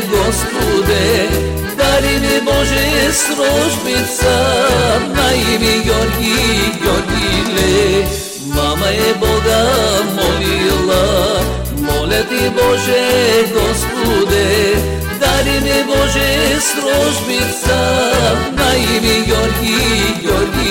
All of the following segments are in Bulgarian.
Господе, дари ми Боже срожбица, на име Георги, Георгиле. Мама е Бога молила, моля ти Боже Господе, дари ми Боже срожбица, на име Георги, Георгиле.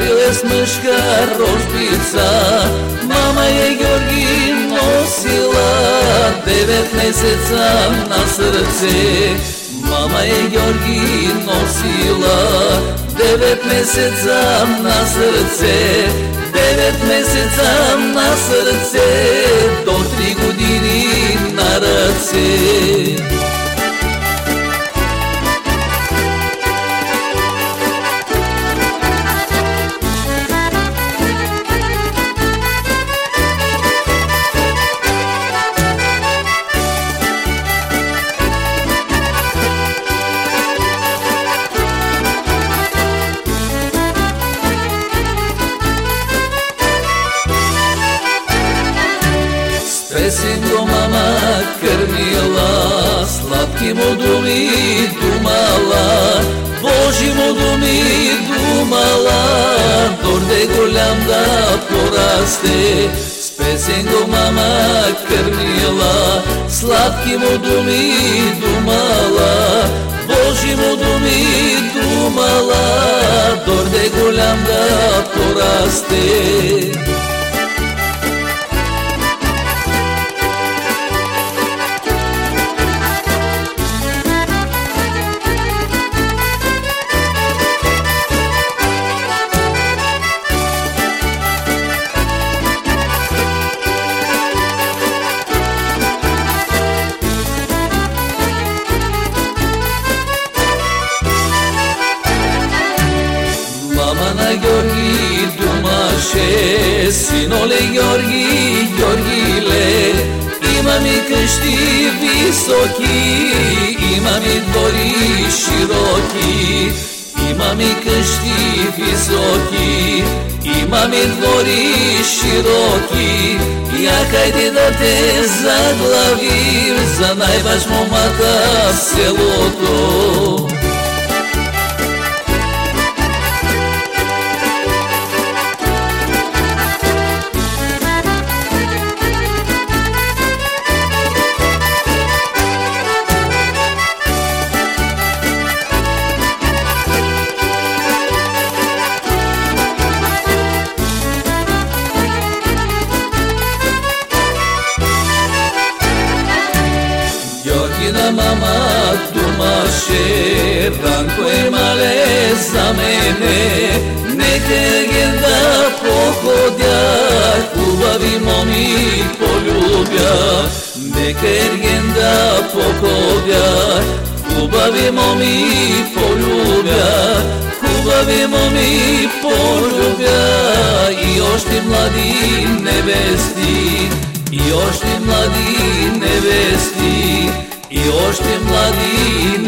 Е с мъжка рожбица. Мама е Георги носила девет месеца на сърце. Мама е Георги носила девет месеца на сърце. Девет месеца на сърце, до три години на ръце. Песен го мама кърмила, сладки му думи думала, Божи му думи думала, дорде голям да порасте. С песен го мама кърмила, сладки му думи думала, Божи му думи думала, дорде голям да порасте. Има ми къщи високи, има ми двори широки, има ми къщи високи, има ми двори широки, я хайде да те заглавим за най-ваш момата в селото. Думаше, Ранко е мале за мене, нека ген да походя, хубави моми полюбя, нека ерген да походя, хубави моми полюбя, хубави моми полюбя, и още млади невести, и още млади невести, и още млади